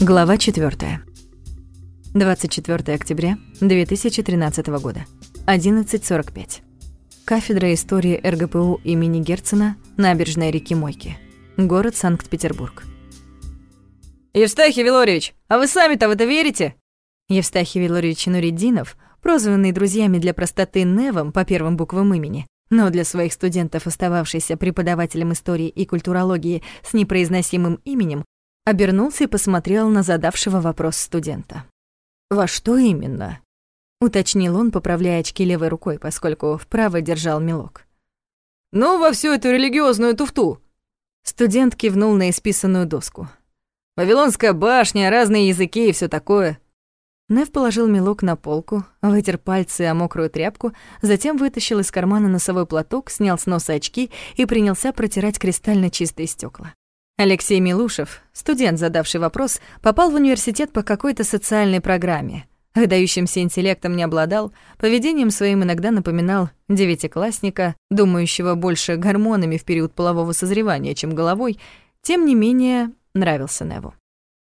Глава 4. 24 октября 2013 года. 11.45. Кафедра истории РГПУ имени Герцена, набережная реки Мойки. Город Санкт-Петербург. «Евстахий Вилорьевич, а вы сами-то в это верите?» Евстахий Вилорьевич Нуриддинов, прозванный друзьями для простоты Невом по первым буквам имени, но для своих студентов остававшийся преподавателем истории и культурологии с непроизносимым именем, обернулся и посмотрел на задавшего вопрос студента. «Во что именно?» — уточнил он, поправляя очки левой рукой, поскольку вправо держал мелок. «Ну, во всю эту религиозную туфту!» Студент кивнул на исписанную доску. «Вавилонская башня, разные языки и все такое». Нев положил мелок на полку, вытер пальцы о мокрую тряпку, затем вытащил из кармана носовой платок, снял с носа очки и принялся протирать кристально чистые стекла. Алексей Милушев, студент, задавший вопрос, попал в университет по какой-то социальной программе. Выдающимся интеллектом не обладал, поведением своим иногда напоминал девятиклассника, думающего больше гормонами в период полового созревания, чем головой, тем не менее нравился Неву.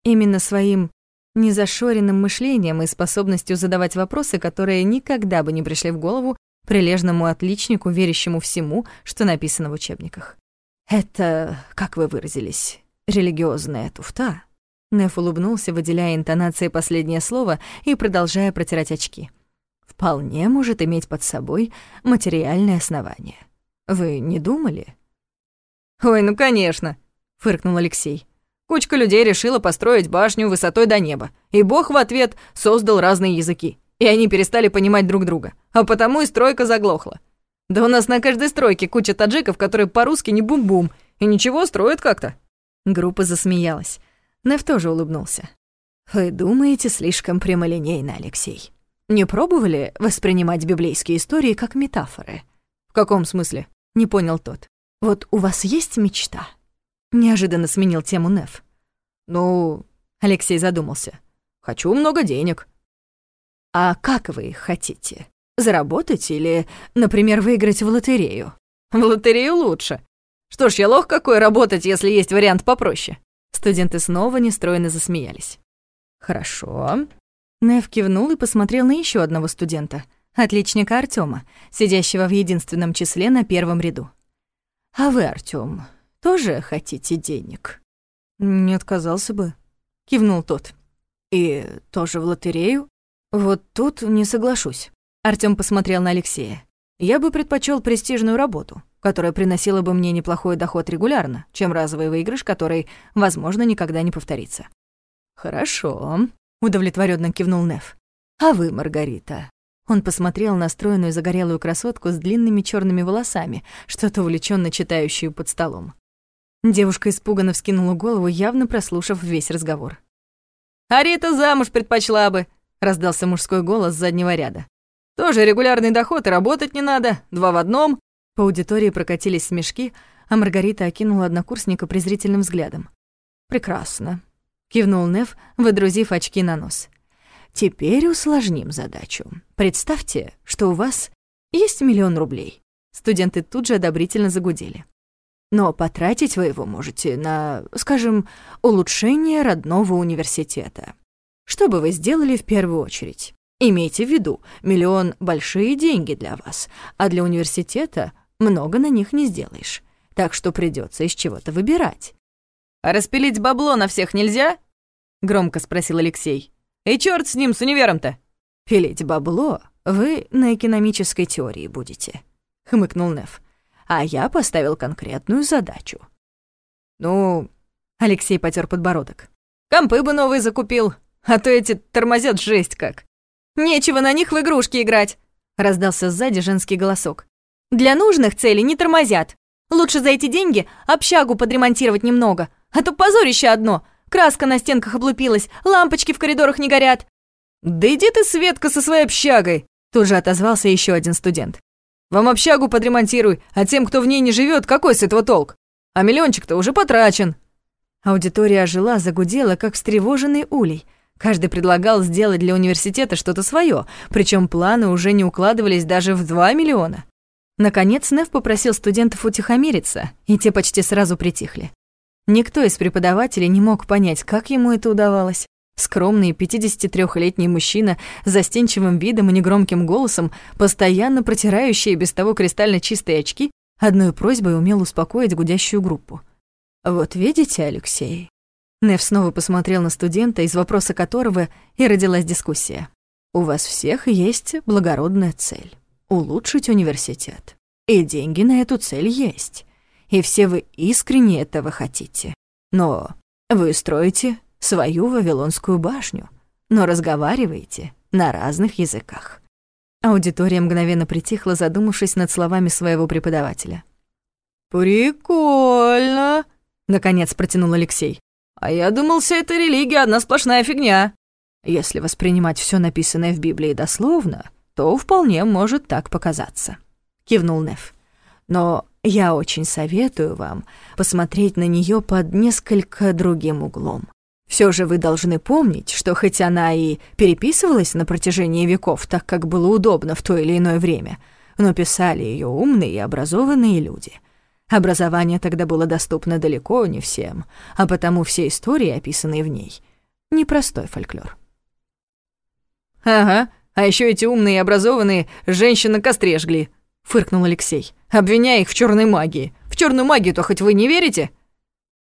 Именно своим незашоренным мышлением и способностью задавать вопросы, которые никогда бы не пришли в голову прилежному отличнику, верящему всему, что написано в учебниках. «Это, как вы выразились, религиозная туфта?» Неф улыбнулся, выделяя интонацией последнее слово и продолжая протирать очки. «Вполне может иметь под собой материальное основание. Вы не думали?» «Ой, ну конечно!» — фыркнул Алексей. «Кучка людей решила построить башню высотой до неба, и Бог в ответ создал разные языки, и они перестали понимать друг друга, а потому и стройка заглохла. Да у нас на каждой стройке куча таджиков, которые по-русски не бум-бум, и ничего, строят как-то». Группа засмеялась. Нев тоже улыбнулся. «Вы думаете слишком прямолинейно, Алексей. Не пробовали воспринимать библейские истории как метафоры?» «В каком смысле?» — не понял тот. «Вот у вас есть мечта?» Неожиданно сменил тему Нев. «Ну...» — Алексей задумался. «Хочу много денег». «А как вы их хотите?» Заработать или, например, выиграть в лотерею? В лотерею лучше. Что ж, я лох какой работать, если есть вариант попроще. Студенты снова нестройно засмеялись. Хорошо. Нев кивнул и посмотрел на еще одного студента, отличника Артема, сидящего в единственном числе на первом ряду. А вы, Артём, тоже хотите денег? Не отказался бы, кивнул тот. И тоже в лотерею? Вот тут не соглашусь. Артём посмотрел на Алексея. «Я бы предпочел престижную работу, которая приносила бы мне неплохой доход регулярно, чем разовый выигрыш, который, возможно, никогда не повторится». «Хорошо», — удовлетворенно кивнул Неф. «А вы, Маргарита?» Он посмотрел на стройную загорелую красотку с длинными черными волосами, что-то увлеченно читающую под столом. Девушка испуганно вскинула голову, явно прослушав весь разговор. «Арита замуж предпочла бы», — раздался мужской голос с заднего ряда. Тоже регулярный доход, и работать не надо. Два в одном». По аудитории прокатились смешки, а Маргарита окинула однокурсника презрительным взглядом. «Прекрасно», — кивнул Нев, выдрузив очки на нос. «Теперь усложним задачу. Представьте, что у вас есть миллион рублей». Студенты тут же одобрительно загудели. «Но потратить вы его можете на, скажем, улучшение родного университета. Что бы вы сделали в первую очередь? Имейте в виду, миллион — большие деньги для вас, а для университета много на них не сделаешь. Так что придется из чего-то выбирать. «А распилить бабло на всех нельзя?» — громко спросил Алексей. «И чёрт с ним, с универом-то!» «Пилить бабло вы на экономической теории будете», — хмыкнул Нев. «А я поставил конкретную задачу». «Ну...» — Алексей потер подбородок. «Компы бы новые закупил, а то эти тормозят жесть как». «Нечего на них в игрушки играть», — раздался сзади женский голосок. «Для нужных целей не тормозят. Лучше за эти деньги общагу подремонтировать немного, а то позорище одно. Краска на стенках облупилась, лампочки в коридорах не горят». «Да иди ты, Светка, со своей общагой!» Тут же отозвался еще один студент. «Вам общагу подремонтируй, а тем, кто в ней не живет, какой с этого толк? А миллиончик-то уже потрачен». Аудитория ожила, загудела, как встревоженный улей — Каждый предлагал сделать для университета что-то свое, причем планы уже не укладывались даже в 2 миллиона. Наконец Нев попросил студентов утихомириться, и те почти сразу притихли. Никто из преподавателей не мог понять, как ему это удавалось. Скромный 53-летний мужчина с застенчивым видом и негромким голосом, постоянно протирающий без того кристально чистые очки, одной просьбой умел успокоить гудящую группу. «Вот видите, Алексей?» Нев снова посмотрел на студента, из вопроса которого и родилась дискуссия. «У вас всех есть благородная цель — улучшить университет. И деньги на эту цель есть и все вы искренне этого хотите. Но вы строите свою Вавилонскую башню, но разговариваете на разных языках». Аудитория мгновенно притихла, задумавшись над словами своего преподавателя. «Прикольно», — наконец протянул Алексей. «А я думал, вся эта религия — одна сплошная фигня». Если воспринимать все написанное в Библии дословно, то вполне может так показаться», — кивнул Неф. «Но я очень советую вам посмотреть на нее под несколько другим углом. Все же вы должны помнить, что хоть она и переписывалась на протяжении веков так, как было удобно в то или иное время, но писали ее умные и образованные люди. Образование тогда было доступно далеко не всем, а потому все истории, описанные в ней, непростой фольклор. «Ага, а еще эти умные и образованные женщины костре жгли», — фыркнул Алексей обвиняя их в черной магии. В черную магию-то хоть вы не верите?»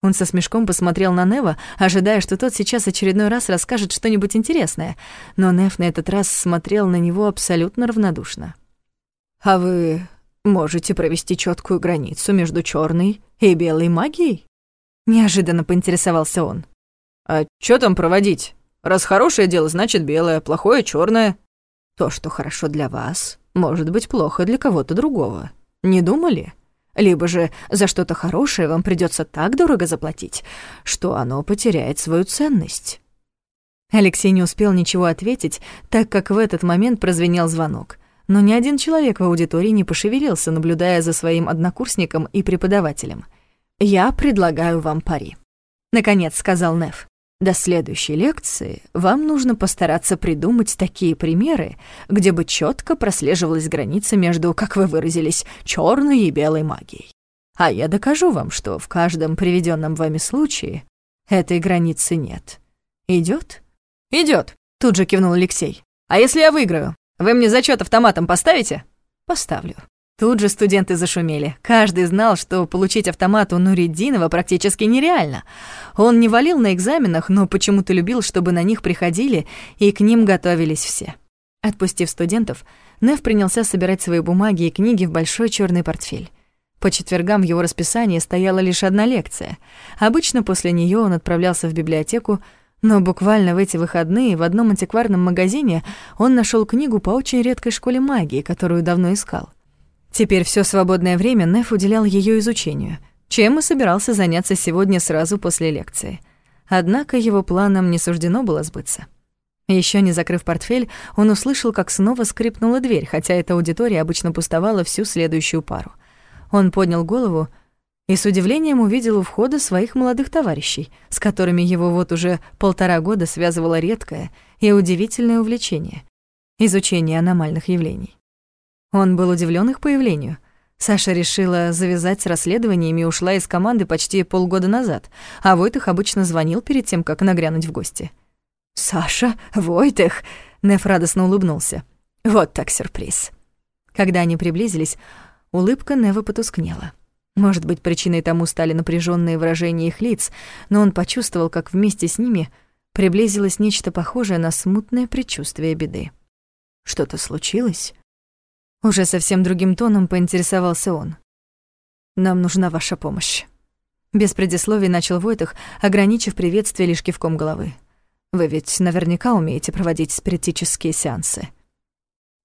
Он со смешком посмотрел на Нева, ожидая, что тот сейчас очередной раз расскажет что-нибудь интересное, но Нев на этот раз смотрел на него абсолютно равнодушно. «А вы можете провести четкую границу между черной и белой магией?» Неожиданно поинтересовался он. «А что там проводить? Раз хорошее дело, значит белое, плохое — черное». «То, что хорошо для вас, может быть плохо для кого-то другого», не думали? Либо же за что-то хорошее вам придется так дорого заплатить, что оно потеряет свою ценность. Алексей не успел ничего ответить, так как в этот момент прозвенел звонок. Но ни один человек в аудитории не пошевелился, наблюдая за своим однокурсником и преподавателем. «Я предлагаю вам пари», — наконец сказал Неф. До следующей лекции вам нужно постараться придумать такие примеры, где бы четко прослеживалась граница между, как вы выразились, черной и белой магией. А я докажу вам, что в каждом приведенном вами случае этой границы нет. Идет? Идет, тут же кивнул Алексей. А если я выиграю, вы мне зачет автоматом поставите? Поставлю. Тут же студенты зашумели. Каждый знал, что получить автомат у Нуриддинова практически нереально. Он не валил на экзаменах, но почему-то любил, чтобы на них приходили, и к ним готовились все. Отпустив студентов, Нев принялся собирать свои бумаги и книги в большой черный портфель. По четвергам в его расписании стояла лишь одна лекция. Обычно после нее он отправлялся в библиотеку, но буквально в эти выходные в одном антикварном магазине он нашел книгу по очень редкой школе магии, которую давно искал. Теперь все свободное время Неф уделял ее изучению, чем и собирался заняться сегодня сразу после лекции. Однако его планам не суждено было сбыться. Еще не закрыв портфель, он услышал, как снова скрипнула дверь, хотя эта аудитория обычно пустовала всю следующую пару. Он поднял голову и с удивлением увидел у входа своих молодых товарищей, с которыми его вот уже полтора года связывало редкое и удивительное увлечение — изучение аномальных явлений. Он был удивлен их появлению. Саша решила завязать с расследованиями и ушла из команды почти полгода назад, а Войтых обычно звонил перед тем, как нагрянуть в гости. «Саша? Войтых?» — Неф радостно улыбнулся. «Вот так сюрприз». Когда они приблизились, улыбка Нева потускнела. Может быть, причиной тому стали напряженные выражения их лиц, но он почувствовал, как вместе с ними приблизилось нечто похожее на смутное предчувствие беды. «Что-то случилось?» Уже совсем другим тоном поинтересовался он. «Нам нужна ваша помощь». Без предисловий начал Войтах, ограничив приветствие лишь кивком головы. «Вы ведь наверняка умеете проводить спиритические сеансы».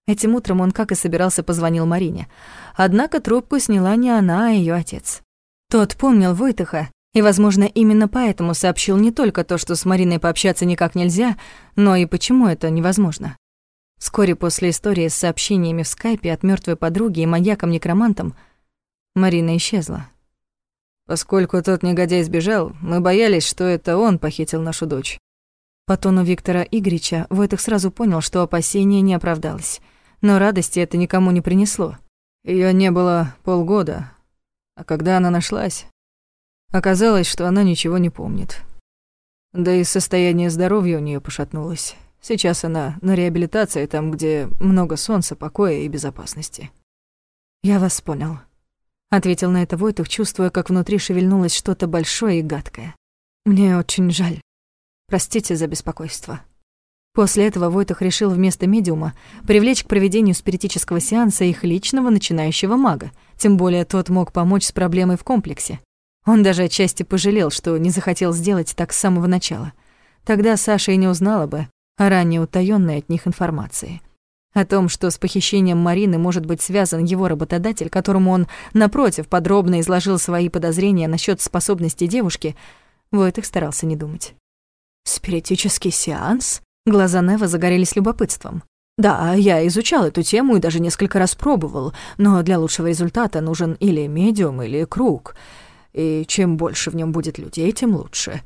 Этим утром он, как и собирался, позвонил Марине. Однако трубку сняла не она, а ее отец. Тот помнил Войтаха, и, возможно, именно поэтому сообщил не только то, что с Мариной пообщаться никак нельзя, но и почему это невозможно. Вскоре после истории с сообщениями в скайпе от мертвой подруги и маньяком-некромантом Марина исчезла. Поскольку тот негодяй сбежал, мы боялись, что это он похитил нашу дочь. По тону Виктора Игоревича Войтых сразу понял, что опасение не оправдалось. Но радости это никому не принесло. Ее не было полгода. А когда она нашлась... Оказалось, что она ничего не помнит. Да и состояние здоровья у нее пошатнулось. Сейчас она на реабилитации, там, где много солнца, покоя и безопасности. «Я вас понял», — ответил на это Войтух, чувствуя, как внутри шевельнулось что-то большое и гадкое. «Мне очень жаль. Простите за беспокойство». После этого Войтах решил вместо медиума привлечь к проведению спиритического сеанса их личного начинающего мага, тем более тот мог помочь с проблемой в комплексе. Он даже отчасти пожалел, что не захотел сделать так с самого начала. Тогда Саша и не узнала бы о ранее утаённой от них информации. О том, что с похищением Марины может быть связан его работодатель, которому он, напротив, подробно изложил свои подозрения насчет способностей девушки, Войтых старался не думать. «Спиритический сеанс?» Глаза Нева загорелись любопытством. «Да, я изучал эту тему и даже несколько раз пробовал, но для лучшего результата нужен или медиум, или круг. И чем больше в нем будет людей, тем лучше.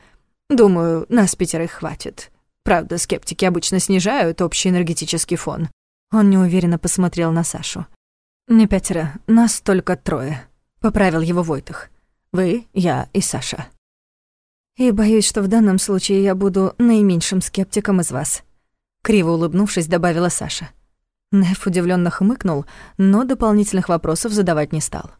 Думаю, нас пятерых хватит. Правда, скептики обычно снижают общий энергетический фон». Он неуверенно посмотрел на Сашу. «Не пятеро, нас только трое», — поправил его Войтах. «Вы, я и Саша». И боюсь, что в данном случае я буду наименьшим скептиком из вас. Криво улыбнувшись, добавила Саша. Неф удивленно хмыкнул, но дополнительных вопросов задавать не стал.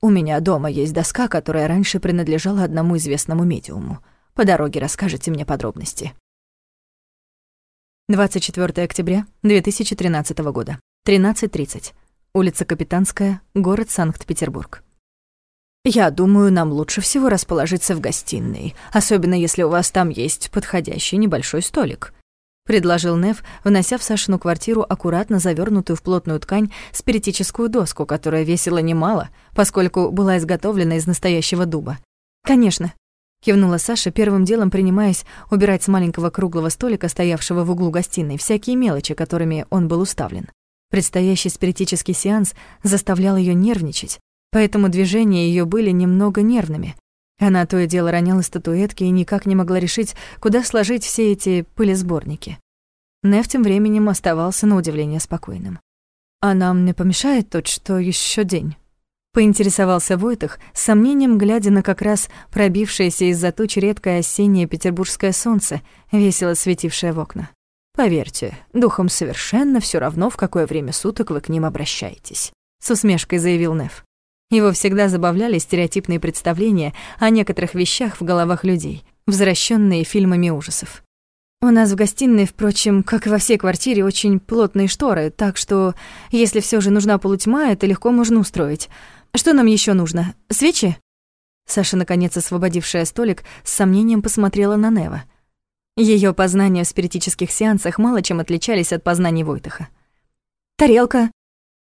«У меня дома есть доска, которая раньше принадлежала одному известному медиуму. По дороге расскажете мне подробности». 24 октября 2013 года, 13.30. Улица Капитанская, город Санкт-Петербург. Я думаю, нам лучше всего расположиться в гостиной, особенно если у вас там есть подходящий небольшой столик», — предложил Нев, внося в Сашину квартиру аккуратно завернутую в плотную ткань спиритическую доску, которая весила немало, поскольку была изготовлена из настоящего дуба. «Конечно», — кивнула Саша, первым делом принимаясь убирать с маленького круглого столика, стоявшего в углу гостиной, всякие мелочи, которыми он был уставлен. Предстоящий спиритический сеанс заставлял ее нервничать, поэтому движения ее были немного нервными. Она то и дело роняла статуэтки и никак не могла решить, куда сложить все эти пылесборники. Нев тем временем оставался на удивление спокойным. «А нам не помешает тот, что еще день?» Поинтересовался Войтах, с сомнением глядя на как раз пробившееся из-за туч редкое осеннее петербургское солнце, весело светившее в окна. «Поверьте, духом совершенно все равно, в какое время суток вы к ним обращаетесь», — с усмешкой заявил Нев. Его всегда забавляли стереотипные представления о некоторых вещах в головах людей, возвращенные фильмами ужасов. У нас в гостиной, впрочем, как и во всей квартире, очень плотные шторы, так что, если все же нужна полутьма, это легко можно устроить. Что нам еще нужно? Свечи? Саша, наконец освободившая столик, с сомнением посмотрела на Нева. Ее познания в спиритических сеансах мало чем отличались от познаний Войтаха. «Тарелка»,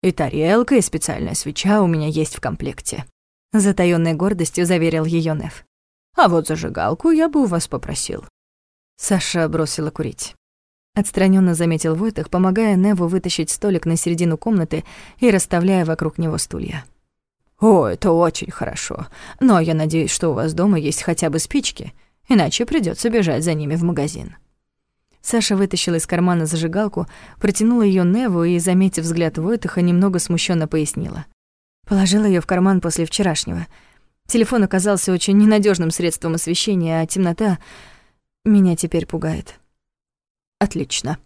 и тарелка, и специальная свеча у меня есть в комплекте. Затаённой гордостью заверил её Нев. А вот зажигалку я бы у вас попросил. Саша бросила курить. Отстранённо заметил Войтах, помогая Неву вытащить столик на середину комнаты и расставляя вокруг него стулья. «О, это очень хорошо. Но я надеюсь, что у вас дома есть хотя бы спички, иначе придётся бежать за ними в магазин». Саша вытащила из кармана зажигалку, протянула ее Неву и, заметив взгляд Войтаха, немного смущенно пояснила. Положила ее в карман после вчерашнего. Телефон оказался очень ненадежным средством освещения, а темнота меня теперь пугает. Отлично.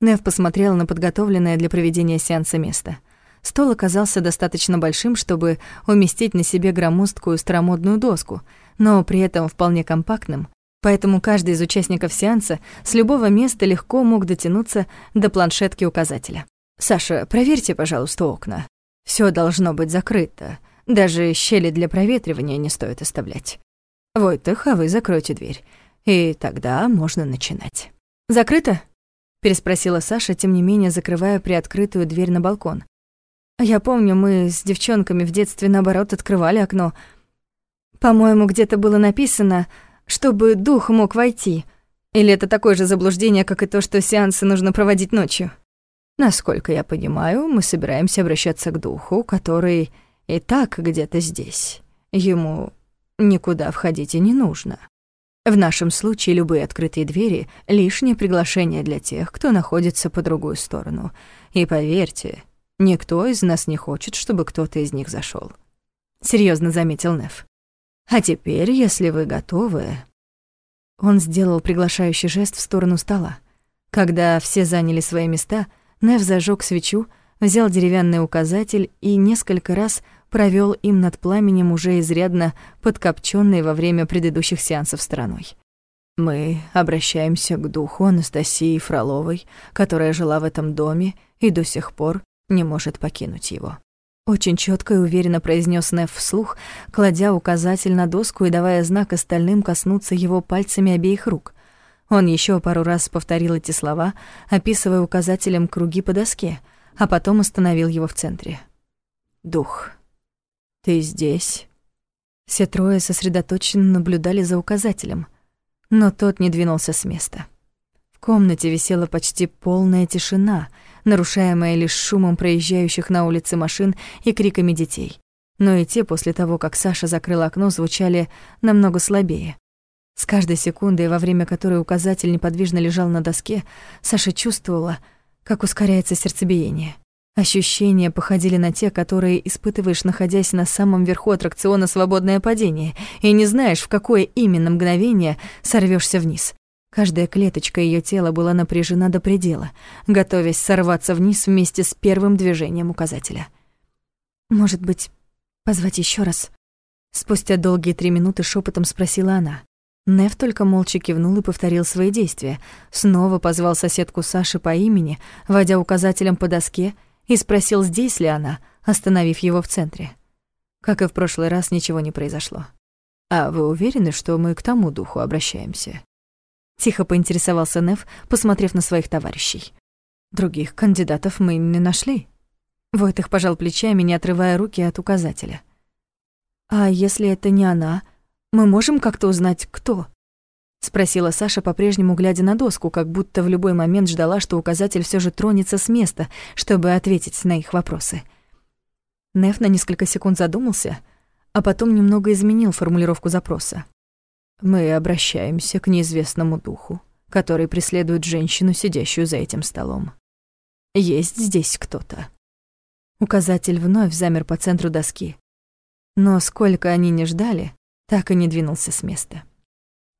Нев посмотрела на подготовленное для проведения сеанса место. Стол оказался достаточно большим, чтобы уместить на себе громоздкую старомодную доску, но при этом вполне компактным, Поэтому каждый из участников сеанса с любого места легко мог дотянуться до планшетки указателя. «Саша, проверьте, пожалуйста, окна. Все должно быть закрыто. Даже щели для проветривания не стоит оставлять. Войтых, а вы закройте дверь. И тогда можно начинать». «Закрыто?» — переспросила Саша, тем не менее закрывая приоткрытую дверь на балкон. «Я помню, мы с девчонками в детстве, наоборот, открывали окно. По-моему, где-то было написано чтобы дух мог войти. Или это такое же заблуждение, как и то, что сеансы нужно проводить ночью? Насколько я понимаю, мы собираемся обращаться к духу, который и так где-то здесь. Ему никуда входить и не нужно. В нашем случае любые открытые двери — лишнее приглашение для тех, кто находится по другую сторону. И поверьте, никто из нас не хочет, чтобы кто-то из них зашел. Серьезно заметил Неф. А теперь, если вы готовы...» Он сделал приглашающий жест в сторону стола. Когда все заняли свои места, Нев зажег свечу, взял деревянный указатель и несколько раз провел им над пламенем уже изрядно подкопчённой во время предыдущих сеансов стороной. Мы обращаемся к духу Анастасии Фроловой, которая жила в этом доме и до сих пор не может покинуть его. Очень четко и уверенно произнес Неф вслух, кладя указатель на доску и давая знак остальным коснуться его пальцами обеих рук. Он еще пару раз повторил эти слова, описывая указателем круги по доске, а потом остановил его в центре. «Дух, ты здесь?» Все трое сосредоточенно наблюдали за указателем, но тот не двинулся с места. В комнате висела почти полная тишина, нарушаемая лишь шумом проезжающих на улице машин и криками детей. Но и те после того, как Саша закрыл окно, звучали намного слабее. С каждой секундой, во время которой указатель неподвижно лежал на доске, Саша чувствовала, как ускоряется сердцебиение. Ощущения походили на те, которые испытываешь, находясь на самом верху аттракциона «Свободное падение», и не знаешь, в какое именно мгновение сорвешься вниз. Каждая клеточка ее тела была напряжена до предела, готовясь сорваться вниз вместе с первым движением указателя. «Может быть, позвать еще раз?» Спустя долгие три минуты шепотом спросила она. Нев только молча кивнул и повторил свои действия. Снова позвал соседку Саши по имени, водя указателем по доске, и спросил, здесь ли она, остановив его в центре. Как и в прошлый раз, ничего не произошло. «А вы уверены, что мы к тому духу обращаемся?» Тихо поинтересовался Нев, посмотрев на своих товарищей. «Других кандидатов мы не нашли». Войтых пожал плечами, не отрывая руки от указателя. «А если это не она, мы можем как-то узнать, кто?» Спросила Саша, по-прежнему глядя на доску, как будто в любой момент ждала, что указатель все же тронется с места, чтобы ответить на их вопросы. Неф на несколько секунд задумался, а потом немного изменил формулировку запроса. «Мы обращаемся к неизвестному духу, который преследует женщину, сидящую за этим столом. Есть здесь кто-то». Указатель вновь замер по центру доски. Но сколько они не ждали, так и не двинулся с места.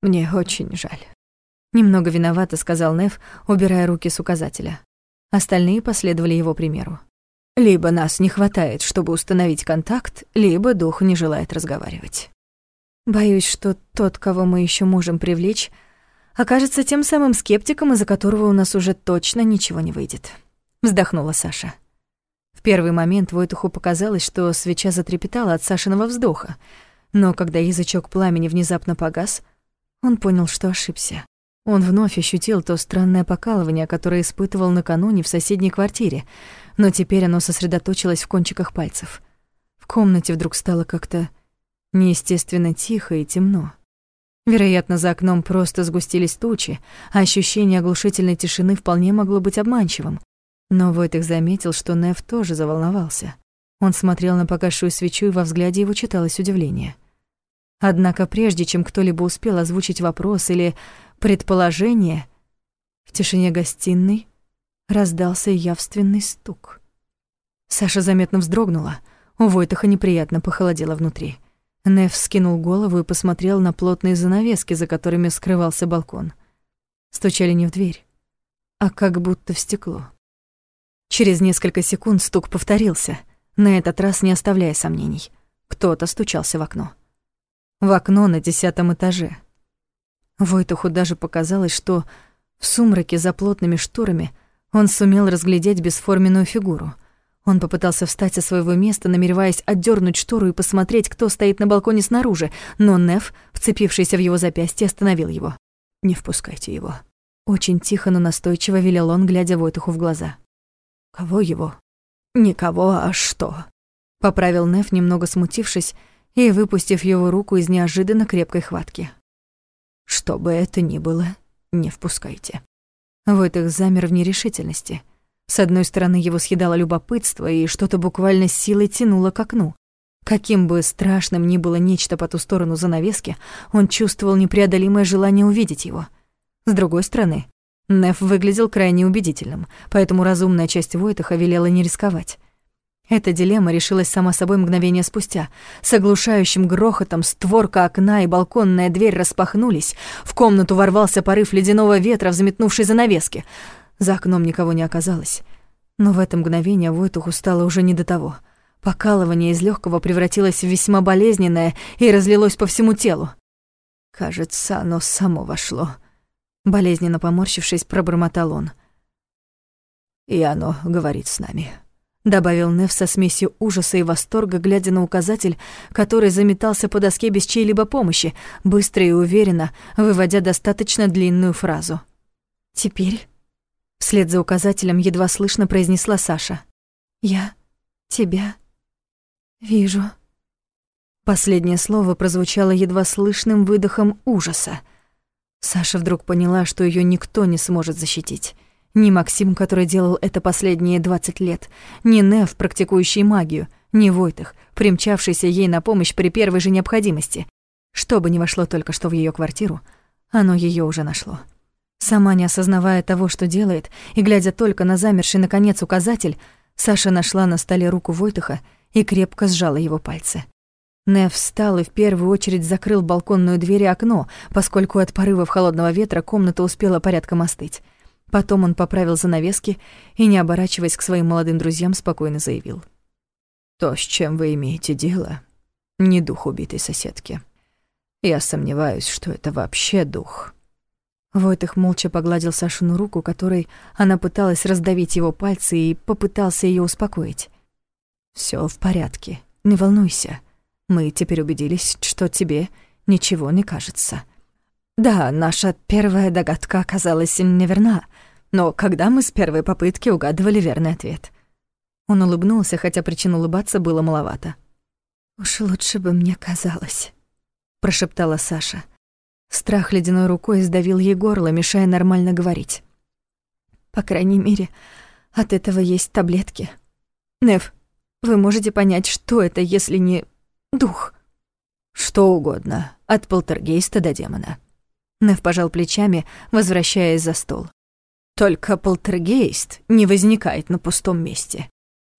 «Мне очень жаль». Немного виновато, сказал Нев, убирая руки с указателя. Остальные последовали его примеру. Либо нас не хватает, чтобы установить контакт, либо дух не желает разговаривать. Боюсь, что тот, кого мы еще можем привлечь, окажется тем самым скептиком, из-за которого у нас уже точно ничего не выйдет. Вздохнула Саша. В первый момент Войтуху показалось, что свеча затрепетала от Сашиного вздоха, но когда язычок пламени внезапно погас, он понял, что ошибся. Он вновь ощутил то странное покалывание, которое испытывал накануне в соседней квартире, но теперь оно сосредоточилось в кончиках пальцев. В комнате вдруг стало как-то неестественно тихо и темно. Вероятно, за окном просто сгустились тучи, а ощущение оглушительной тишины вполне могло быть обманчивым. Но Войтых заметил, что Нев тоже заволновался. Он смотрел на погасшую свечу, и во взгляде его читалось удивление — Однако прежде чем кто-либо успел озвучить вопрос или предположение, в тишине гостиной раздался явственный стук. Саша заметно вздрогнула, у Войтаха неприятно похолодело внутри. Неф скинул голову и посмотрел на плотные занавески, за которыми скрывался балкон. Стучали не в дверь, а как будто в стекло. Через несколько секунд стук повторился, на этот раз не оставляя сомнений. Кто-то стучался в окно в окно на десятом этаже. Войтуху даже показалось, что в сумраке за плотными шторами он сумел разглядеть бесформенную фигуру. Он попытался встать со своего места, намереваясь отдернуть штору и посмотреть, кто стоит на балконе снаружи, но Неф, вцепившийся в его запястье, остановил его. «Не впускайте его». Очень тихо, но настойчиво велел он, глядя Войтуху в глаза. «Кого его?» «Никого, а что?» Поправил Неф, немного смутившись, и выпустив его руку из неожиданно крепкой хватки. «Что бы это ни было, не впускайте». Войтых замер в нерешительности. С одной стороны, его съедало любопытство, и что-то буквально силой тянуло к окну. Каким бы страшным ни было нечто по ту сторону занавески, он чувствовал непреодолимое желание увидеть его. С другой стороны, Неф выглядел крайне убедительным, поэтому разумная часть Войтаха велела не рисковать. Эта дилемма решилась сама собой мгновение спустя. С оглушающим грохотом створка окна и балконная дверь распахнулись. В комнату ворвался порыв ледяного ветра, взметнувший занавески. За окном никого не оказалось. Но в это мгновение Войтуху стало уже не до того. Покалывание из легкого превратилось в весьма болезненное и разлилось по всему телу. Кажется, оно само вошло. Болезненно поморщившись, пробормотал он. «И оно говорит с нами», — добавил Нев со смесью ужаса и восторга, глядя на указатель, который заметался по доске без чьей-либо помощи, быстро и уверенно, выводя достаточно длинную фразу. «Теперь...» — вслед за указателем едва слышно произнесла Саша. «Я тебя вижу». Последнее слово прозвучало едва слышным выдохом ужаса. Саша вдруг поняла, что ее никто не сможет защитить. Ни Максим, который делал это последние 20 лет, ни Нев, практикующий магию, ни Войтых, примчавшийся ей на помощь при первой же необходимости. Что бы ни вошло только что в ее квартиру, оно ее уже нашло. Сама не осознавая того, что делает, и глядя только на замерший наконец указатель, Саша нашла на столе руку Войтыха и крепко сжала его пальцы. Нев встал и в первую очередь закрыл балконную дверь и окно, поскольку от порывов холодного ветра комната успела порядком остыть. Потом он поправил занавески и, не оборачиваясь к своим молодым друзьям, спокойно заявил. «То, с чем вы имеете дело, не дух убитой соседки. Я сомневаюсь, что это вообще дух». Войтых молча погладил Сашину руку, которой она пыталась раздавить его пальцы и попытался ее успокоить. Все в порядке, не волнуйся. Мы теперь убедились, что тебе ничего не кажется. Да, наша первая догадка оказалась неверна, но когда мы с первой попытки угадывали верный ответ? Он улыбнулся, хотя причин улыбаться было маловато. «Уж лучше бы мне казалось», — прошептала Саша. Страх ледяной рукой сдавил ей горло, мешая нормально говорить. «По крайней мере, от этого есть таблетки. Нев, вы можете понять, что это, если не дух. Что угодно, от полтергейста до демона. Нев пожал плечами, возвращаясь за стол. Только полтергейст не возникает на пустом месте.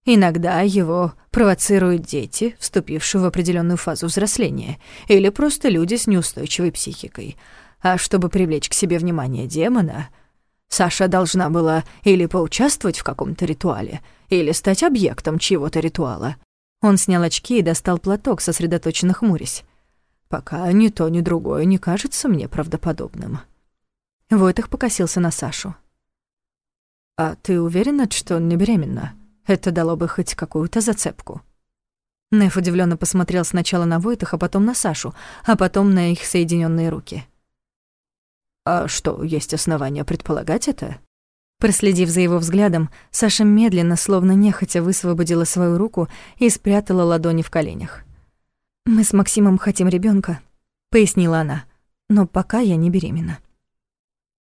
Иногда его провоцируют дети, вступившие в определенную фазу взросления, или просто люди с неустойчивой психикой. А чтобы привлечь к себе внимание демона, Саша должна была или поучаствовать в каком-то ритуале, или стать объектом чьего-то ритуала. Он снял очки и достал платок, сосредоточенно хмурясь. «Пока ни то, ни другое не кажется мне правдоподобным». Войтах покосился на Сашу. «А ты уверена, что не беременна? Это дало бы хоть какую-то зацепку». Неф удивленно посмотрел сначала на Войтах, а потом на Сашу, а потом на их соединенные руки. «А что, есть основания предполагать это?» Проследив за его взглядом, Саша медленно, словно нехотя, высвободила свою руку и спрятала ладони в коленях. «Мы с Максимом хотим ребенка, пояснила она, «но пока я не беременна».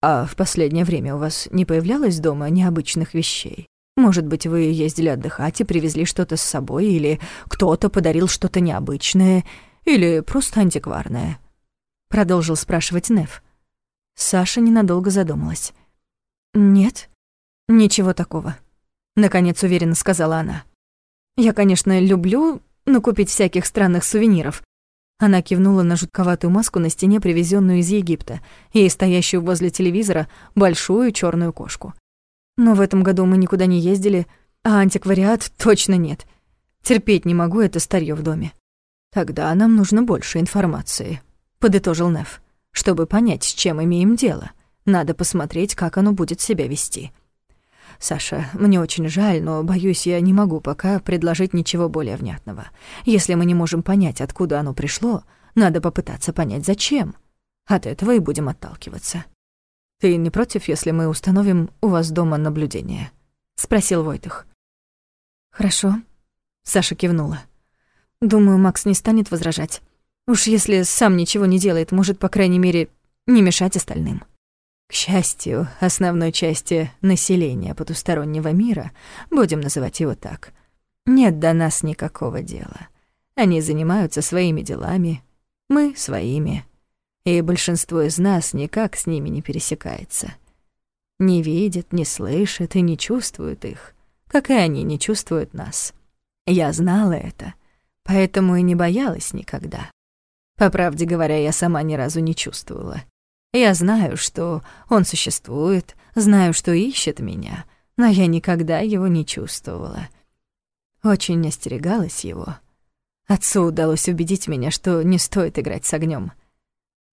«А в последнее время у вас не появлялось дома необычных вещей? Может быть, вы ездили отдыхать и привезли что-то с собой, или кто-то подарил что-то необычное, или просто антикварное?» Продолжил спрашивать Неф. Саша ненадолго задумалась. «Нет, ничего такого», — наконец уверенно сказала она. «Я, конечно, люблю накупить всяких странных сувениров». Она кивнула на жутковатую маску на стене, привезенную из Египта, и стоящую возле телевизора большую черную кошку. «Но в этом году мы никуда не ездили, а антиквариат точно нет. Терпеть не могу это старье в доме». «Тогда нам нужно больше информации», — подытожил Неф, «чтобы понять, с чем имеем дело». Надо посмотреть, как оно будет себя вести. Саша, мне очень жаль, но, боюсь, я не могу пока предложить ничего более внятного. Если мы не можем понять, откуда оно пришло, надо попытаться понять, зачем. От этого и будем отталкиваться. Ты не против, если мы установим у вас дома наблюдение? Спросил Войтых. Хорошо. Саша кивнула. Думаю, Макс не станет возражать. Уж если сам ничего не делает, может, по крайней мере, не мешать остальным. К счастью, основной части населения потустороннего мира, будем называть его так, нет до нас никакого дела. Они занимаются своими делами, мы — своими, и большинство из нас никак с ними не пересекается. Не видят, не слышат и не чувствуют их, как и они не чувствуют нас. Я знала это, поэтому и не боялась никогда. По правде говоря, я сама ни разу не чувствовала. Я знаю, что он существует, знаю, что ищет меня, но я никогда его не чувствовала. Очень остерегалась его. Отцу удалось убедить меня, что не стоит играть с огнем.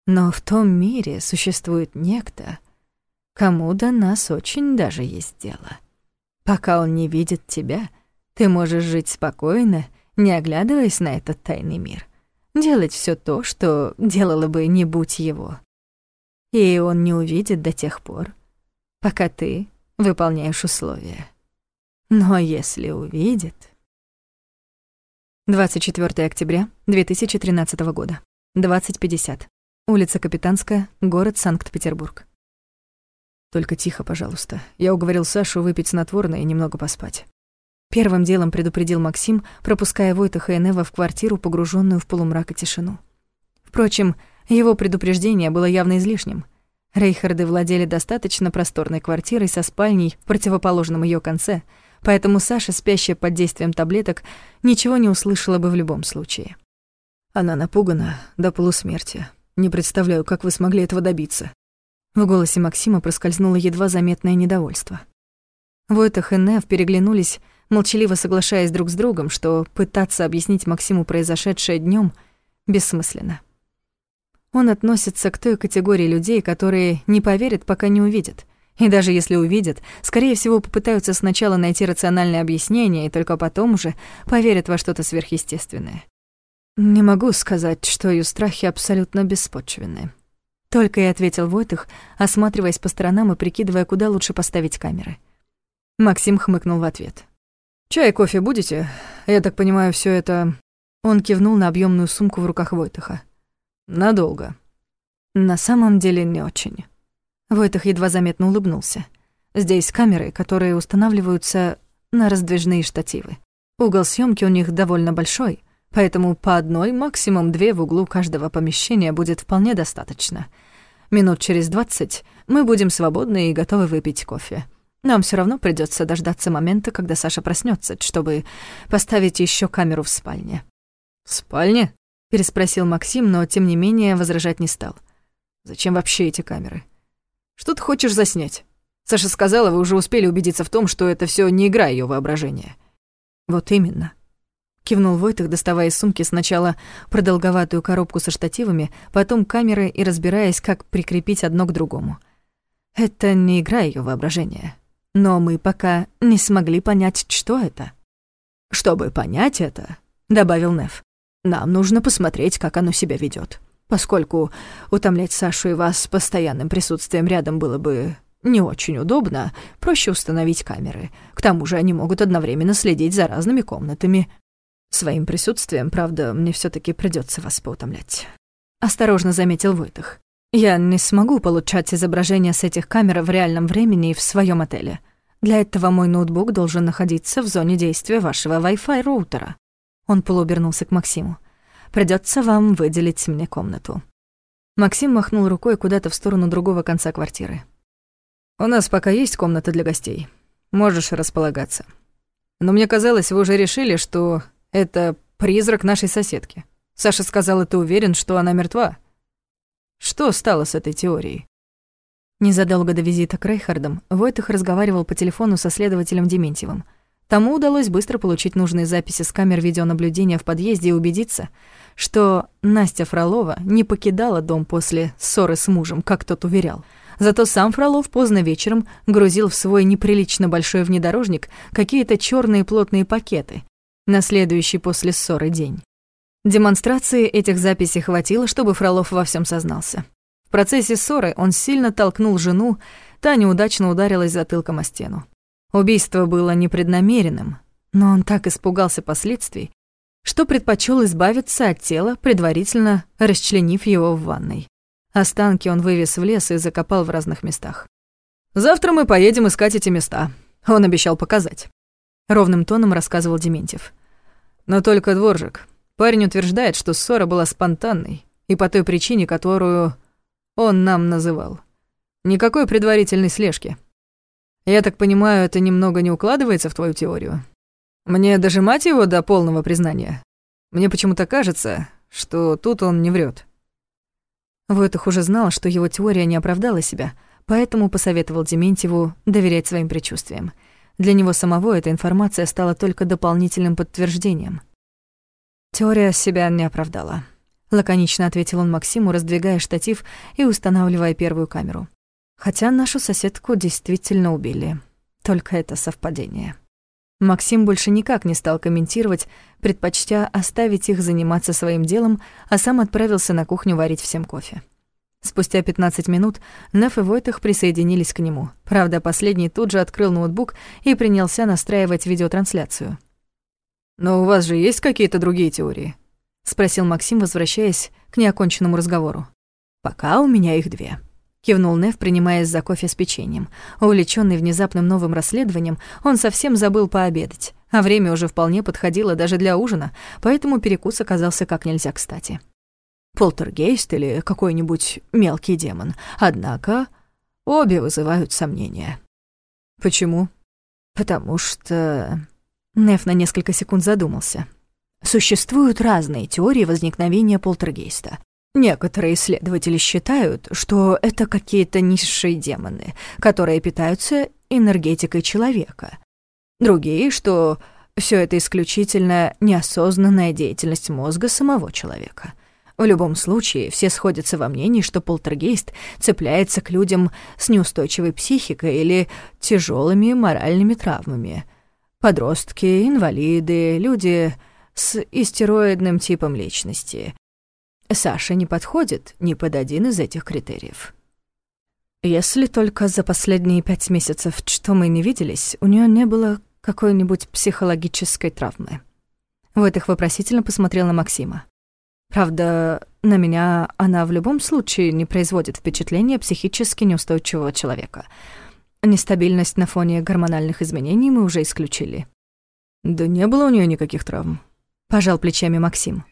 Но в том мире существует некто, кому до нас очень даже есть дело. Пока он не видит тебя, ты можешь жить спокойно, не оглядываясь на этот тайный мир. Делать все то, что делала бы не будь его и он не увидит до тех пор, пока ты выполняешь условия. Но если увидит... 24 октября 2013 года, 20.50. Улица Капитанская, город Санкт-Петербург. Только тихо, пожалуйста. Я уговорил Сашу выпить снотворное и немного поспать. Первым делом предупредил Максим, пропуская Войтаха и Нева в квартиру, погруженную в полумрак и тишину. Впрочем, его предупреждение было явно излишним. Рейхарды владели достаточно просторной квартирой со спальней в противоположном ее конце, поэтому Саша, спящая под действием таблеток, ничего не услышала бы в любом случае. Она напугана до полусмерти. Не представляю, как вы смогли этого добиться. В голосе Максима проскользнуло едва заметное недовольство. Войтах и Нев переглянулись, молчаливо соглашаясь друг с другом, что пытаться объяснить Максиму произошедшее днем бессмысленно. Он относится к той категории людей, которые не поверят, пока не увидят. И даже если увидят, скорее всего, попытаются сначала найти рациональное объяснение и только потом уже поверят во что-то сверхъестественное. Не могу сказать, что ее страхи абсолютно беспочвенны. Только и ответил Войтых, осматриваясь по сторонам и прикидывая, куда лучше поставить камеры. Максим хмыкнул в ответ. «Чай, кофе будете? Я так понимаю, все это...» Он кивнул на объемную сумку в руках Войтыха. Надолго. На самом деле не очень. Войтах едва заметно улыбнулся. Здесь камеры, которые устанавливаются на раздвижные штативы. Угол съемки у них довольно большой, поэтому по одной, максимум две в углу каждого помещения будет вполне достаточно. Минут через двадцать мы будем свободны и готовы выпить кофе. Нам все равно придется дождаться момента, когда Саша проснется, чтобы поставить еще камеру в спальне. В спальне? переспросил Максим, но тем не менее возражать не стал. Зачем вообще эти камеры? Что ты хочешь заснять? Саша сказала, вы уже успели убедиться в том, что это все не игра ее воображения. Вот именно. Кивнул Войтых, доставая из сумки сначала продолговатую коробку со штативами, потом камеры и разбираясь, как прикрепить одно к другому. Это не игра ее воображения. Но мы пока не смогли понять, что это. Чтобы понять это, добавил Нев, нам нужно посмотреть, как оно себя ведет, Поскольку утомлять Сашу и вас постоянным присутствием рядом было бы не очень удобно, проще установить камеры. К тому же они могут одновременно следить за разными комнатами. Своим присутствием, правда, мне все таки придется вас поутомлять. Осторожно заметил Войтах. Я не смогу получать изображения с этих камер в реальном времени в своем отеле. Для этого мой ноутбук должен находиться в зоне действия вашего Wi-Fi роутера. Он полуобернулся к Максиму. Придется вам выделить мне комнату». Максим махнул рукой куда-то в сторону другого конца квартиры. «У нас пока есть комната для гостей. Можешь располагаться. Но мне казалось, вы уже решили, что это призрак нашей соседки. Саша сказал, ты уверен, что она мертва. Что стало с этой теорией?» Незадолго до визита к Рейхардам Войтых разговаривал по телефону со следователем Дементьевым — Тому удалось быстро получить нужные записи с камер видеонаблюдения в подъезде и убедиться, что Настя Фролова не покидала дом после ссоры с мужем, как тот уверял. Зато сам Фролов поздно вечером грузил в свой неприлично большой внедорожник какие-то черные плотные пакеты на следующий после ссоры день. Демонстрации этих записей хватило, чтобы Фролов во всем сознался. В процессе ссоры он сильно толкнул жену, та неудачно ударилась затылком о стену. Убийство было непреднамеренным, но он так испугался последствий, что предпочел избавиться от тела, предварительно расчленив его в ванной. Останки он вывез в лес и закопал в разных местах. «Завтра мы поедем искать эти места», — он обещал показать. Ровным тоном рассказывал Дементьев. «Но только дворжик. Парень утверждает, что ссора была спонтанной, и по той причине, которую он нам называл. Никакой предварительной слежки». Я так понимаю, это немного не укладывается в твою теорию? Мне дожимать его до полного признания? Мне почему-то кажется, что тут он не врет. Войтых уже знал, что его теория не оправдала себя, поэтому посоветовал Дементьеву доверять своим предчувствиям. Для него самого эта информация стала только дополнительным подтверждением. Теория себя не оправдала. Лаконично ответил он Максиму, раздвигая штатив и устанавливая первую камеру. Хотя нашу соседку действительно убили. Только это совпадение. Максим больше никак не стал комментировать, предпочтя оставить их заниматься своим делом, а сам отправился на кухню варить всем кофе. Спустя 15 минут Неф и Войтах присоединились к нему. Правда, последний тут же открыл ноутбук и принялся настраивать видеотрансляцию. «Но у вас же есть какие-то другие теории?» — спросил Максим, возвращаясь к неоконченному разговору. «Пока у меня их две», кивнул Нев, принимаясь за кофе с печеньем. Увлечённый внезапным новым расследованием, он совсем забыл пообедать, а время уже вполне подходило даже для ужина, поэтому перекус оказался как нельзя кстати. Полтергейст или какой-нибудь мелкий демон, однако обе вызывают сомнения. Почему? Потому что... Неф на несколько секунд задумался. Существуют разные теории возникновения полтергейста. Некоторые исследователи считают, что это какие-то низшие демоны, которые питаются энергетикой человека. Другие, что все это исключительно неосознанная деятельность мозга самого человека. В любом случае, все сходятся во мнении, что полтергейст цепляется к людям с неустойчивой психикой или тяжелыми моральными травмами. Подростки, инвалиды, люди с истероидным типом личности, Саша не подходит ни под один из этих критериев. Если только за последние пять месяцев, что мы не виделись, у нее не было какой-нибудь психологической травмы. Вот их вопросительно посмотрел на Максима. Правда, на меня она в любом случае не производит впечатления психически неустойчивого человека. Нестабильность на фоне гормональных изменений мы уже исключили. Да не было у нее никаких травм. Пожал плечами Максим.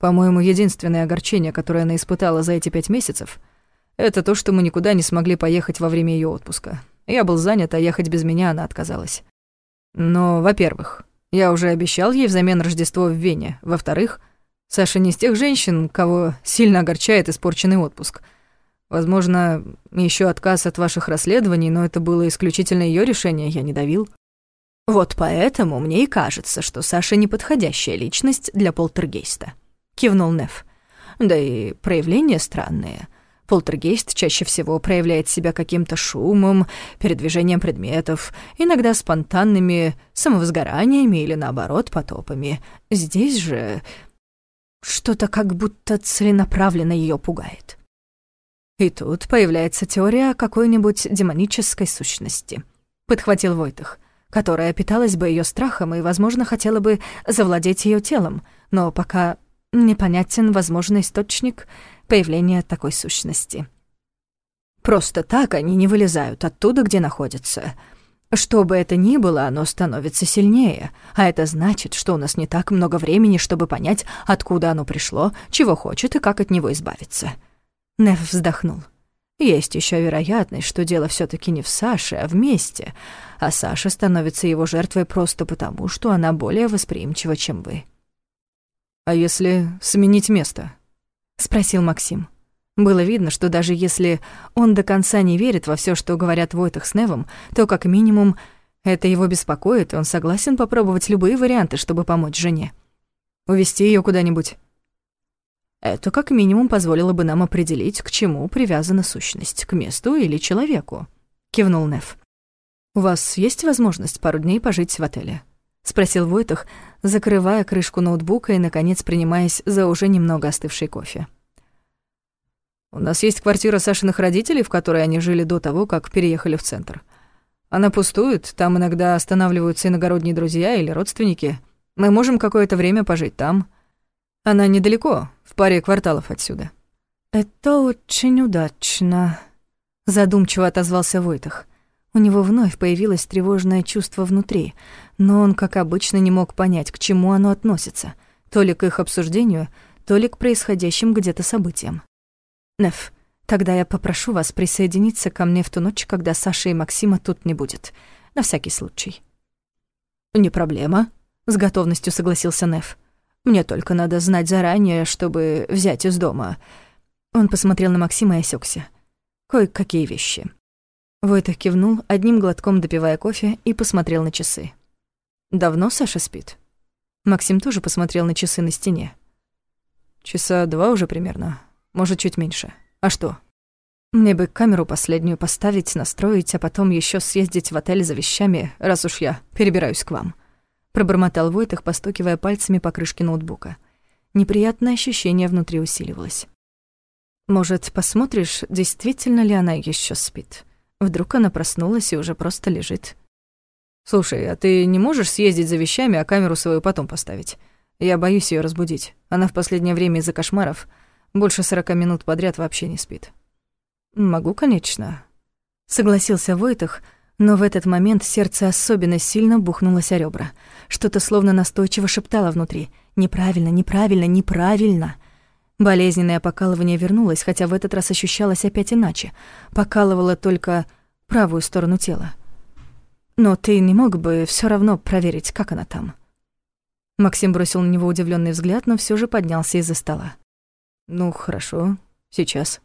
По-моему, единственное огорчение, которое она испытала за эти пять месяцев, это то, что мы никуда не смогли поехать во время ее отпуска. Я был занят, а ехать без меня она отказалась. Но, во-первых, я уже обещал ей взамен Рождество в Вене. Во-вторых, Саша не из тех женщин, кого сильно огорчает испорченный отпуск. Возможно, еще отказ от ваших расследований, но это было исключительно ее решение, я не давил. Вот поэтому мне и кажется, что Саша неподходящая личность для полтергейста. — кивнул Неф. «Да и проявления странные. Полтергейст чаще всего проявляет себя каким-то шумом, передвижением предметов, иногда спонтанными самовозгораниями или, наоборот, потопами. Здесь же что-то как будто целенаправленно ее пугает». И тут появляется теория о какой-нибудь демонической сущности, подхватил Войтах, которая питалась бы ее страхом и, возможно, хотела бы завладеть ее телом, но пока непонятен возможный источник появления такой сущности. Просто так они не вылезают оттуда, где находятся. Что бы это ни было, оно становится сильнее, а это значит, что у нас не так много времени, чтобы понять, откуда оно пришло, чего хочет и как от него избавиться. Нев вздохнул. Есть еще вероятность, что дело все таки не в Саше, а в месте, а Саша становится его жертвой просто потому, что она более восприимчива, чем вы. «А если сменить место?» — спросил Максим. Было видно, что даже если он до конца не верит во все, что говорят Войтах с Невом, то как минимум это его беспокоит, и он согласен попробовать любые варианты, чтобы помочь жене. Увести ее куда-нибудь. Это как минимум позволило бы нам определить, к чему привязана сущность, к месту или человеку, кивнул Нев. У вас есть возможность пару дней пожить в отеле? спросил Войтах, закрывая крышку ноутбука и, наконец, принимаясь за уже немного остывший кофе. «У нас есть квартира Сашиных родителей, в которой они жили до того, как переехали в центр. Она пустует, там иногда останавливаются иногородние друзья или родственники. Мы можем какое-то время пожить там. Она недалеко, в паре кварталов отсюда». «Это очень удачно», — задумчиво отозвался Войтах. У него вновь появилось тревожное чувство внутри, но он, как обычно, не мог понять, к чему оно относится, то ли к их обсуждению, то ли к происходящим где-то событиям. «Неф, тогда я попрошу вас присоединиться ко мне в ту ночь, когда Саши и Максима тут не будет, на всякий случай». «Не проблема», с готовностью согласился Неф. Мне только надо знать заранее, чтобы взять из дома. Он посмотрел на Максима и осекся. Кое-какие вещи. Войтах кивнул, одним глотком допивая кофе, и посмотрел на часы. «Давно Саша спит?» Максим тоже посмотрел на часы на стене. «Часа два уже примерно. Может, чуть меньше. А что?» «Мне бы камеру последнюю поставить, настроить, а потом еще съездить в отель за вещами, раз уж я перебираюсь к вам», пробормотал Войтах, постукивая пальцами по крышке ноутбука. Неприятное ощущение внутри усиливалось. «Может, посмотришь, действительно ли она еще спит? Вдруг она проснулась и уже просто лежит?» «Слушай, а ты не можешь съездить за вещами, а камеру свою потом поставить? Я боюсь ее разбудить. Она в последнее время из-за кошмаров больше сорока минут подряд вообще не спит». «Могу, конечно», — согласился Войтах, но в этот момент сердце особенно сильно бухнулось о ребра. Что-то словно настойчиво шептало внутри. «Неправильно, неправильно, неправильно!» Болезненное покалывание вернулось, хотя в этот раз ощущалось опять иначе. Покалывало только правую сторону тела. «Но ты не мог бы все равно проверить, как она там?» Максим бросил на него удивленный взгляд, но все же поднялся из-за стола. «Ну, хорошо, сейчас».